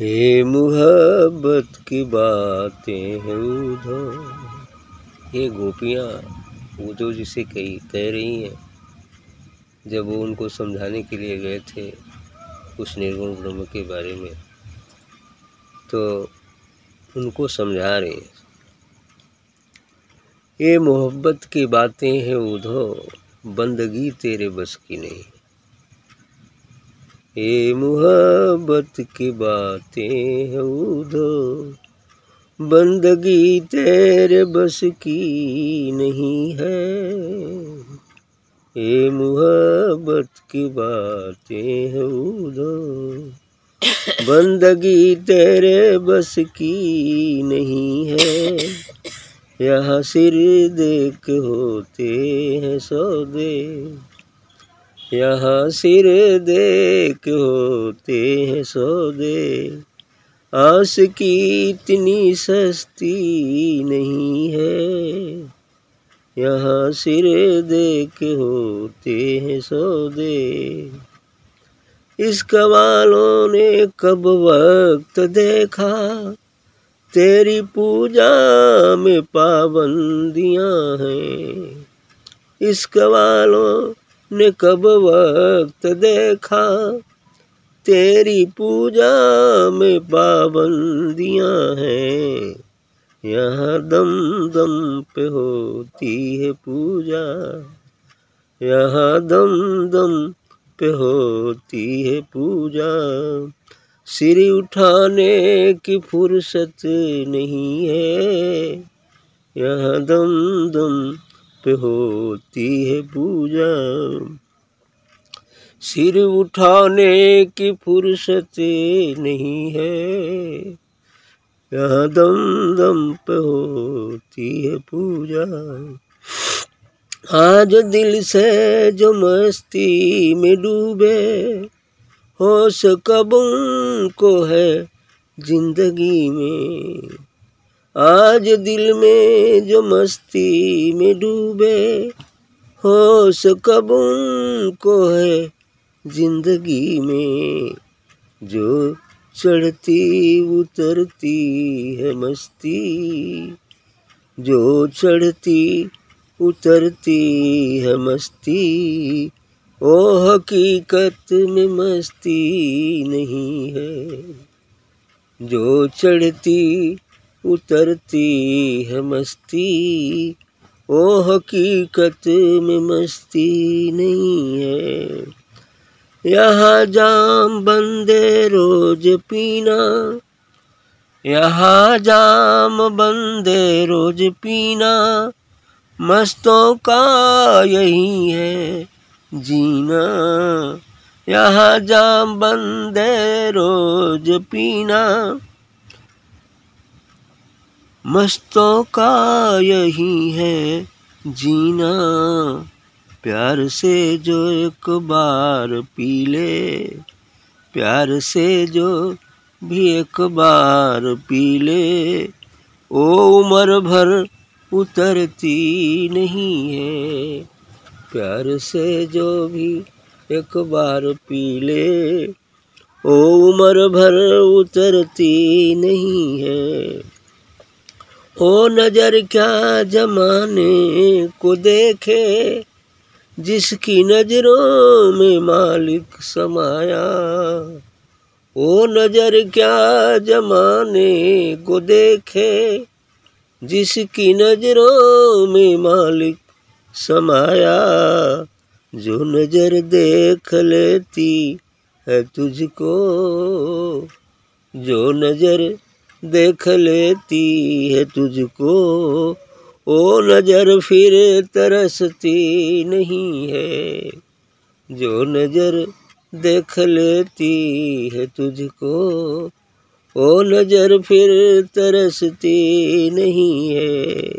ये मुहब्बत की बातें हैं उधर। ये गोपियाँ उधो जिसे कही, कह रही हैं, जब वो उनको समझाने के लिए गए थे उस निर्गुण ब्रह्म के बारे में तो उनको समझा रहे हैं। ये मोहब्बत की बातें हैं उधो बंदगी तेरे बस की नहीं। ये मोहब्बत की बातें हैं उधो बंदगी तेरे बस की नहीं है। ये मोहब्बत की बातें हैं उधो बंदगी तेरे बस की नहीं है। यहाँ सिर देख होते हैं सौदे। यहाँ सिर देख होते हैं सौदे। आस की इतनी सस्ती नहीं है। यहाँ सिर देख होते हैं सौदे। इस कवालों ने कब वक्त देखा? तेरी पूजा में पाबंदियाँ हैं। इस कवालों ने कब वक्त देखा? तेरी पूजा में पाबंदियाँ हैं। यहाँ दम दम पे होती है पूजा। यहाँ दम दम पे होती है पूजा। सिर उठाने की फुर्सत नहीं है। यहाँ दम दम पे होती है पूजा। सिर उठाने की फुर्सत नहीं है। यहाँ दम दम पे होती है पूजा। आज दिल से जो मस्ती में डूबे, होश कब को है ज़िंदगी में। आज दिल में जो मस्ती में डूबे, होश कब को है ज़िंदगी में? जो चढ़ती उतरती है मस्ती, जो चढ़ती उतरती है मस्ती, ओ हकीकत में मस्ती नहीं है। जो चढ़ती उतरती है मस्ती। ओ हकीकत में मस्ती नहीं है। यहाँ जाम बंदे रोज पीना। यहाँ जाम बंदे रोज पीना। मस्तों का यही है जीना। यहाँ जाम बंदे रोज पीना। मस्तों का यही है जीना। प्यार से जो एक बार पी ले, प्यार से जो भी एक बार पी ले। ओ उम्र भर उतरती नहीं है, प्यार से जो भी एक बार पी ले। ओ उम्र भर उतरती नहीं है। ओ नज़र क्या जमाने को देखे, जिसकी नज़रों में मालिक समाया। ओ नज़र क्या जमाने को देखे, जिसकी नज़रों में मालिक समाया। जो नज़र देख लेती है तुझको, जो नज़र देख लेती है तुझको, ओ नज़र फिर तरसती नहीं है। जो नज़र देख लेती है तुझको, ओ नज़र फिर तरसती नहीं है।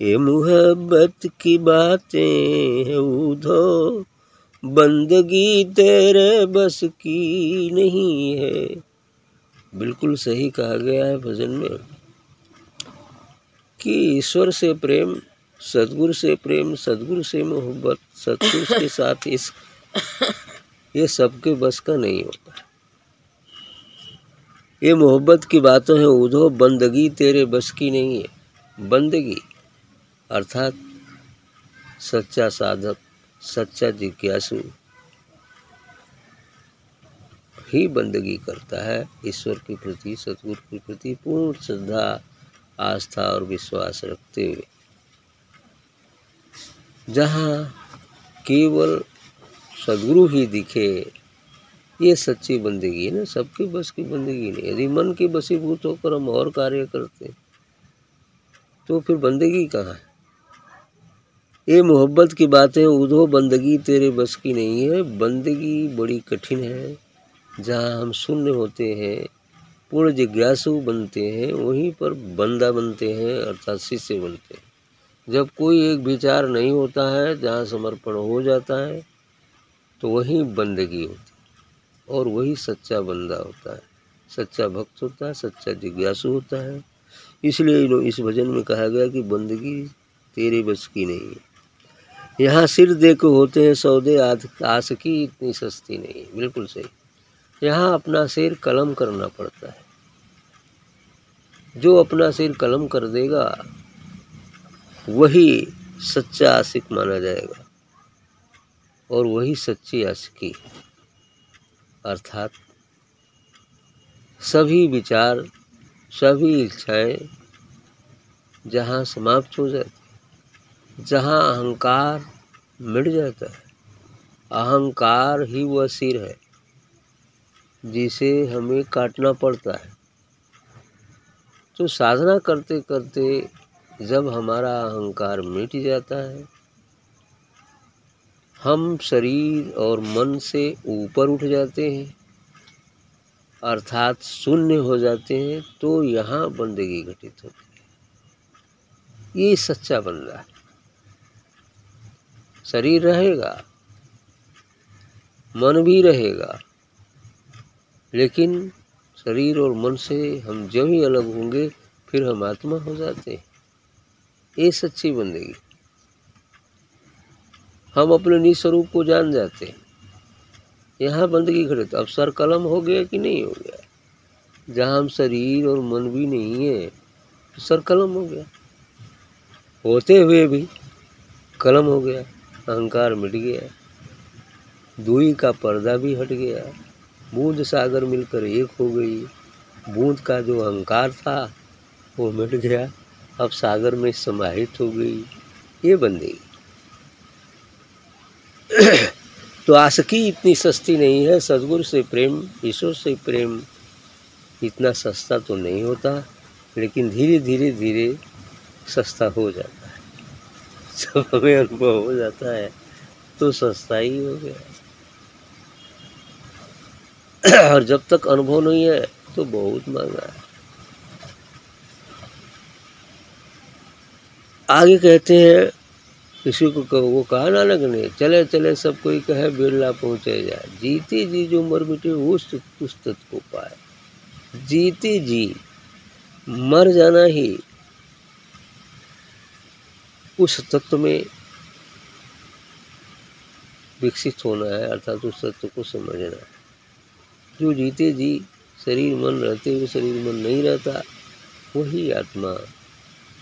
ये मोहब्बत की बातें हैं उधो बंदगी तेरे बस की नहीं है। बिल्कुल सही कहा गया है भजन में कि ईश्वर से प्रेम सदगुरु से प्रेम सदगुरु से मोहब्बत सदगुरु के साथ इस ये सबके बस का नहीं होता। ये मोहब्बत की बातें हैं उधो बंदगी तेरे बस की नहीं है। बंदगी अर्थात सच्चा साधक सच्चा जिज्ञासु ही बंदगी करता है। ईश्वर के प्रति, सतगुरु के प्रति पूर्ण श्रद्धा, आस्था और विश्वास रखते हुए। जहाँ केवल सदगुरु ही दिखे, ये सच्ची बंदगी है ना? सबके बस की बंदगी नहीं। यदि मन के बसीभूत होकर हम और कार्य करते तो फिर बंदगी कहाँ है? ये मोहब्बत की बातें उधो बंदगी तेरे बस की नहीं है। बंदगी बड़ी कठिन है। जहाँ हम शून्य होते हैं, पूर्ण जिज्ञासु बनते हैं, वहीं पर बंदा बनते हैं, अर्थात शिष्य बनते हैं। जब कोई एक विचार नहीं होता है, जहाँ समर्पण हो जाता है तो वहीं बंदगी होती है, और वही सच्चा बंदा होता है। सच्चा भक्त होता है, सच्चा जिज्ञासु होता है। इसलिए इस भजन में कहा गया कि बंदगी तेरे बस की नहीं है। यहाँ सिर दे के होते हैं सौदे, आस की इतनी सस्ती नहीं बिल्कुल सही। यहाँ अपना सिर कलम करना पड़ता है। जो अपना सिर कलम कर देगा, वही सच्चा आशिक माना जाएगा। और वही सच्ची आशिकी। अर्थात सभी विचार, सभी इच्छाएँ जहाँ समाप्त हो जाती जहाँ अहंकार मिट जाता है, अहंकार ही वह सिर है जिसे हमें काटना पड़ता है। तो साधना करते करते जब हमारा अहंकार मिट जाता है, हम शरीर और मन से ऊपर उठ जाते हैं, अर्थात शून्य हो जाते हैं तो यहाँ बंदगी घटित होती है। ये सच्चा बंदा है। शरीर रहेगा, मन भी रहेगा लेकिन शरीर और मन से हम जब ही अलग होंगे, फिर हम आत्मा हो जाते हैं। ये सच्ची बंदगी। हम अपने निस्वरूप को जान जाते हैं। यहाँ बंदगी खड़े तो अब सर कलम हो गया कि नहीं हो गया? जहाँ हम शरीर और मन भी नहीं है तो सर कलम हो गया। होते हुए भी कलम हो गया, अहंकार मिट गया दुई का पर्दा भी हट गया। बूंद सागर मिलकर एक हो गई। बूंद का जो अहंकार था, वो मिट गया। अब सागर में समाहित हो गई। ये बन गई तो आसकी इतनी सस्ती नहीं है। सदगुरु से प्रेम, ईश्वर से प्रेम इतना सस्ता तो नहीं होता, लेकिन धीरे धीरे धीरे सस्ता हो जाता है। जब हमें अनुभव हो जाता है तो सस्ता ही हो गया। और जब तक अनुभव नहीं है तो बहुत महँगा है। आगे कहते हैं, किसी को कहो, वो कहा नानक ने, चले चले, सब कोई कहे, बिरला पहुँचे जाए। जीती जी जो मर मिटे उस उस तत्व को पाए। जीती जी, मर जाना ही उस तत्व में विकसित होना है, अर्थात उस तत्व को समझना है। जो जीते जी, शरीर मन रहते हुए शरीर मन नहीं रहता, वही आत्मा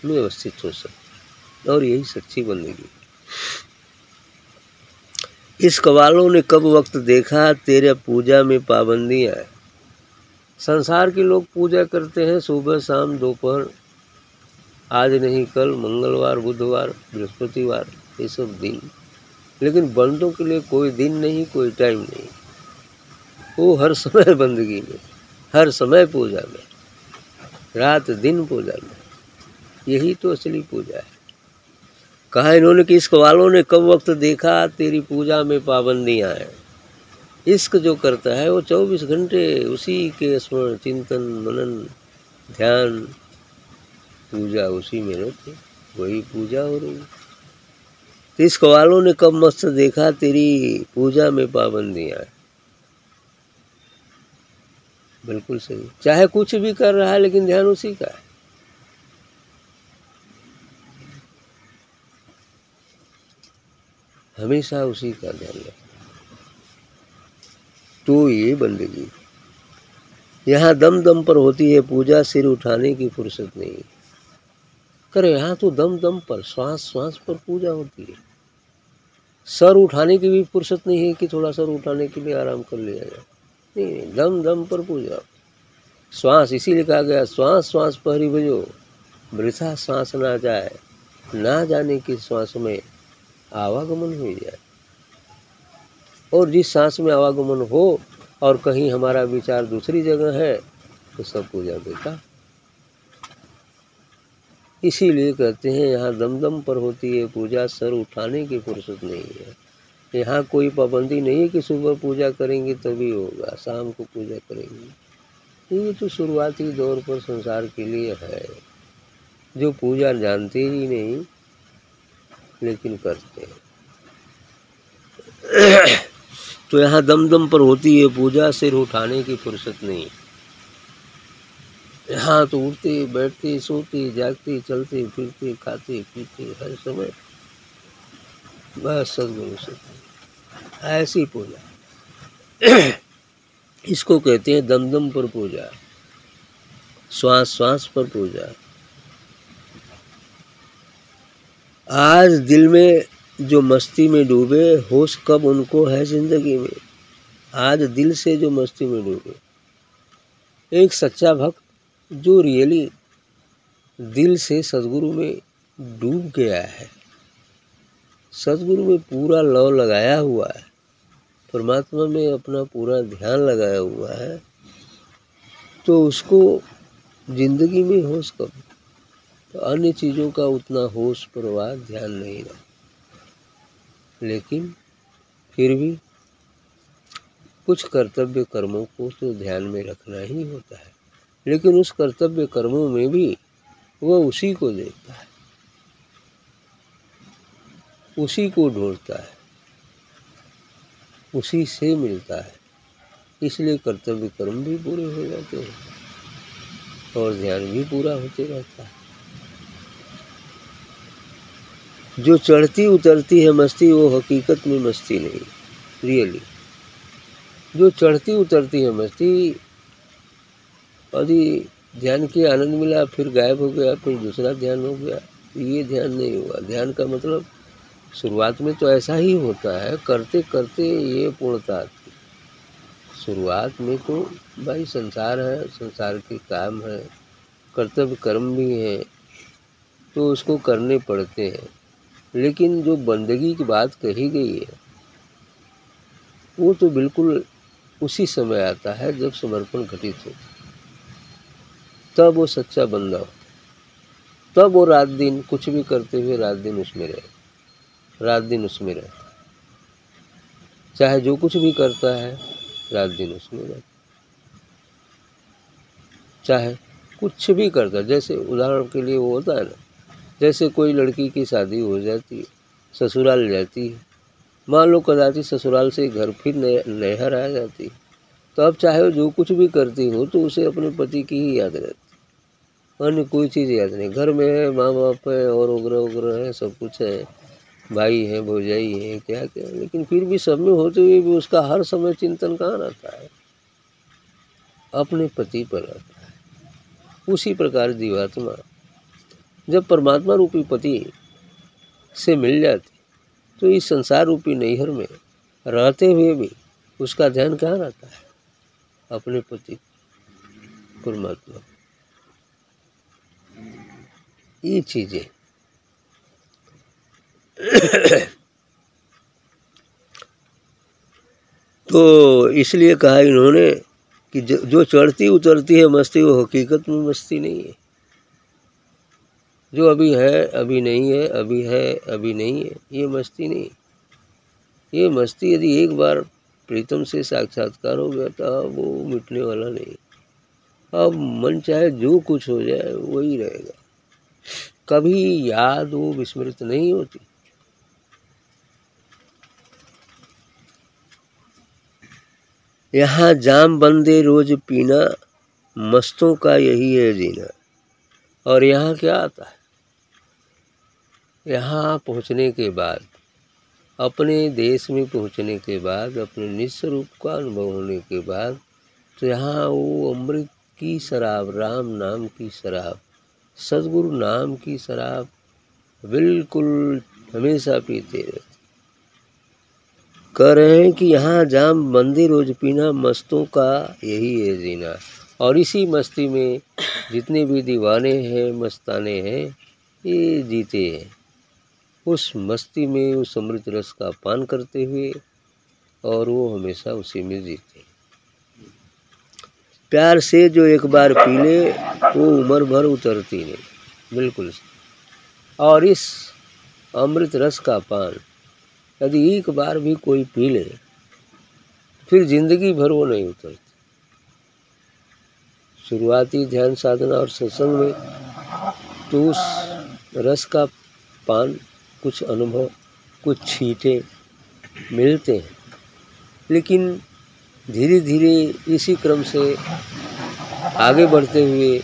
में अवस्थित हो सकता और यही सच्ची बंदगी इस कवालों ने कब वक्त देखा, तेरे पूजा में पाबंदियाँ संसार के लोग पूजा करते हैं, सुबह, शाम, दोपहर, आज नहीं, कल, मंगलवार, बुधवार, बृहस्पतिवार, ये सब दिन। लेकिन बंदों के लिए कोई दिन नहीं, कोई टाइम नहीं। वो हर समय बंदगी में, हर समय पूजा में, रात दिन पूजा में, यही तो असली पूजा है। कहा इन्होंने कि इश्क वालों ने कब वक्त देखा, तेरी पूजा में पाबंदियाँ हैं। इश्क जो करता है वो चौबीस घंटे उसी के स्मरण, चिंतन, मनन, ध्यान, पूजा उसी में रहते, वही पूजा हो रही। तो इश्क वालों ने कब मस्त देखा, तेरी पूजा में पाबंदियाँ हैं। बिल्कुल सही। चाहे कुछ भी कर रहा है, लेकिन ध्यान उसी का है। हमेशा उसी का ध्यान रखना। तो ये बंदगी। यहाँ दम दम पर होती है पूजा, सिर उठाने की फुर्सत नहीं। करे यहाँ तो दम दम पर श्वास श्वास पर पूजा होती है। सर उठाने की भी फुर्सत नहीं है कि थोड़ा सर उठाने के लिए आराम कर लिया जाए। नहीं नहीं, दम दम पर पूजा। श्वास, इसीलिए कहा गया, श्वास श्वास पर ही बजो, वृथा श्वास ना जाए, ना जाने की श्वास में आवागमन हो जाए। और जिस सांस में आवागमन हो और कहीं हमारा विचार दूसरी जगह है तो सब पूजा बेटा इसीलिए कहते हैं, यहाँ दमदम पर होती है पूजा, सर उठाने की फुर्सत नहीं है। यहाँ कोई पाबंदी नहीं है कि सुबह पूजा करेंगे तभी होगा, शाम को पूजा करेंगे। ये तो शुरुआती दौर पर संसार के लिए है। जो पूजा जानते ही नहीं, लेकिन करते हैं। तो यहाँ दम दम पर होती है पूजा, सिर उठाने की फुर्सत नहीं। यहाँ तो उठते बैठते, सोते, जागते, चलते, फिरते, खाते, पीते, हर समय। बस सदगुरु से। ऐसी पूजा। इसको कहते हैं दम दम पर पूजा। श्वास श्वास पर पूजा। आज दिल में जो मस्ती में डूबे, होश कब उनको है ज़िंदगी में? आज दिल से जो मस्ती में डूबे। एक सच्चा भक्त जो रियली दिल से सदगुरु में डूब गया है। सदगुरु में पूरा लव लगाया हुआ है, परमात्मा में अपना पूरा ध्यान लगाया हुआ है तो उसको ज़िंदगी में होश कब? तो अन्य चीज़ों का उतना होश प्रवाह ध्यान नहीं रहा। लेकिन फिर भी कुछ कर्तव्य कर्मों को तो ध्यान में रखना ही होता है, लेकिन उस कर्तव्य कर्मों में भी वह उसी को देखता है। उसी को ढूंढता है। उसी से मिलता है। इसलिए कर्तव्य कर्म भी पूरे हो जाते हैं और ध्यान भी पूरा होते रहता है। जो चढ़ती उतरती है मस्ती, वो हकीकत में मस्ती नहीं रियली जो चढ़ती उतरती है मस्ती यदि ध्यान के आनंद मिला, फिर गायब हो गया, फिर दूसरा ध्यान हो गया, ये ध्यान नहीं हुआ। ध्यान का मतलब शुरुआत में तो ऐसा ही होता है, करते करते ये पूर्णता आती शुरुआत में तो भाई संसार है, संसार के काम है, कर्तव्य कर्म भी है तो उसको करने पड़ते हैं। लेकिन जो बंदगी की बात कही गई है, वो तो बिल्कुल उसी समय आता है जब समर्पण घटित हो। तब वो सच्चा बंदा हो। तब वो रात दिन कुछ भी करते हुए रात दिन उसमें रहे। रात दिन उसमें रहे चाहे जो कुछ भी करता है, रात दिन उसमें रहे चाहे कुछ भी करता जैसे उदाहरण के लिए वो होता है ना, जैसे कोई लड़की की शादी हो जाती है, ससुराल जाती है, मान लो कदाचित ससुराल से घर फिर नहर आ जाती है तो अब चाहे वो जो कुछ भी करती हो तो उसे अपने पति की ही याद रहती अन्य कोई चीज़ याद नहीं, घर में है, माँ बाप है, और उग्र उग्र है, सब कुछ है। भाई है, भौजाई है, क्या क्या? लेकिन फिर भी सब में होते हुए भी उसका हर समय चिंतन कहाँ रहता है? अपने पति पर रहता है। उसी प्रकार जीवात्मा, जब परमात्मा रूपी पति से मिल जाती तो इस संसार रूपी नैहर में रहते हुए भी उसका ध्यान कहाँ रहता है? अपने पति, परमात्मा। ये चीज़ें तो इसलिए कहा इन्होंने कि जो चढ़ती उतरती है मस्ती, वो हकीकत में मस्ती नहीं है। जो अभी है, अभी नहीं है, अभी है, अभी नहीं है, ये मस्ती नहीं। ये मस्ती यदि एक बार प्रीतम से साक्षात्कार हो गया तो वो मिटने वाला नहीं। अब मन चाहे जो कुछ हो जाए, वही रहेगा। कभी याद वो विस्मृत नहीं होती। यहाँ जाम बंदे रोज पीना मस्तों का यही है जीना। और यहाँ क्या आता है? यहाँ पहुँचने के बाद, अपने देश में पहुँचने के बाद, अपने निस्वरूप का अनुभव होने के बाद तो यहाँ वो अमृत की शराब, राम नाम की शराब, सदगुरु नाम की शराब बिल्कुल हमेशा पीते रहते कह रहे हैं कि यहाँ जाम मंदिर रोज पीना मस्तों का यही है जीना। और इसी मस्ती में जितने भी दीवाने हैं, मस्ताने हैं, ये जीते हैं। उस मस्ती में, उस अमृत रस का पान करते हुए और वो हमेशा उसी में जीते प्यार से जो एक बार पी ले, वो उम्र भर उतरती नहीं। बिल्कुल और इस अमृत रस का पान यदि एक बार भी कोई पी ले, फिर ज़िंदगी भर वो नहीं उतरती। शुरुआती ध्यान साधना और सत्संग में तो उस रस का पान, कुछ अनुभव, कुछ छीटे मिलते हैं। लेकिन धीरे धीरे इसी क्रम से आगे बढ़ते हुए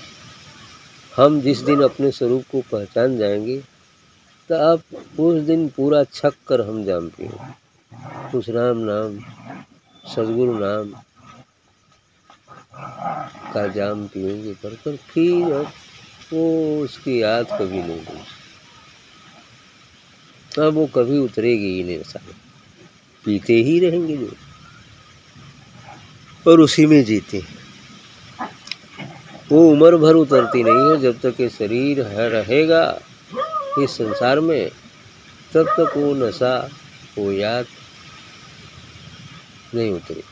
हम जिस दिन अपने स्वरूप को पहचान जाएँगे तो आप उस दिन पूरा छक कर हम जाम पिए उस राम नाम, सदगुरु नाम का जाम पिएँगे पर कर फिर अब वो उसकी याद कभी नहीं भूल अब वो कभी उतरेगी ही नहीं साथ पीते ही रहेंगे जो। और उसी में जीते वो उम्र भर उतरती नहीं है, जब तक ये शरीर है, रहेगा। इस संसार में तब तक वो नशा वो याद नहीं उतरी,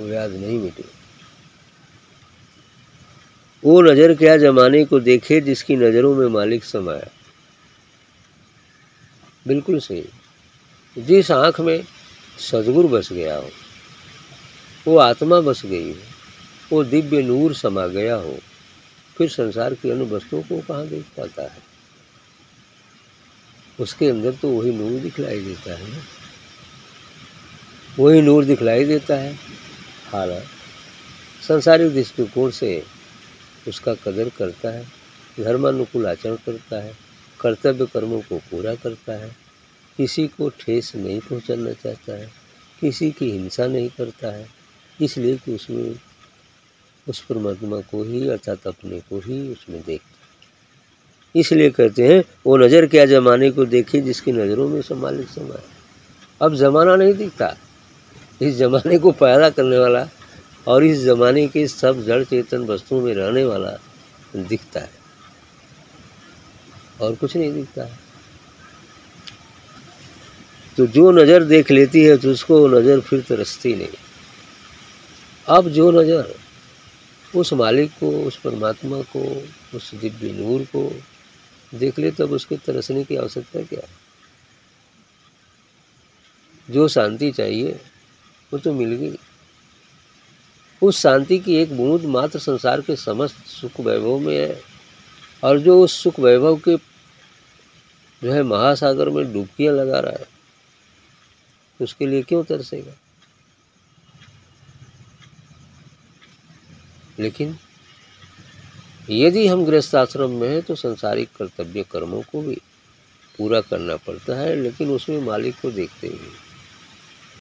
वो याद नहीं मिटी। वो नज़र क्या जमाने को देखे जिसकी नज़रों में मालिक समाया बिल्कुल सही। जिस आँख में सदगुरु बस गया हो, वो आत्मा बस गई हो, वो दिव्य नूर समा गया हो, फिर संसार की अन्य वस्तुओं को कहाँ देख पाता है? उसके अंदर तो वही नूर दिखलाई देता है ना। वही नूर दिखलाई देता है। हालाँकि संसारिक दृष्टिकोण से उसका कदर करता है, धर्मानुकूल आचरण करता है, कर्तव्य कर्मों को पूरा करता है, किसी को ठेस नहीं पहुंचाना चाहता है, किसी की हिंसा नहीं करता है, इसलिए कि उसमें उस परमात्मा को ही अर्थात अपने को ही उसमें देखता इसलिए कहते हैं, वो नज़र क्या ज़माने को देखे जिसकी नज़रों में समालिक समाए अब ज़माना नहीं दिखता। इस ज़माने को पैदा करने वाला और इस ज़माने के सब जड़ चेतन वस्तुओं में रहने वाला दिखता है। और कुछ नहीं दिखता। है तो जो नज़र देख लेती है तो उसको वो नज़र फिर तरसती नहीं। अब जो नज़र उस मालिक को, उस परमात्मा को, उस दिव्य नूर को देख ले तब उसके तरसने की आवश्यकता क्या है? जो शांति चाहिए, वो तो मिल गई। उस शांति की एक बूंद मात्र संसार के समस्त सुख वैभव में है और जो उस सुख वैभव के जो है महासागर में डुबकियाँ लगा रहा है, उसके लिए क्यों तरसेगा? लेकिन यदि हम गृहस्थ आश्रम में हैं तो संसारिक कर्तव्य कर्मों को भी पूरा करना पड़ता है, लेकिन उसमें मालिक को देखते हुए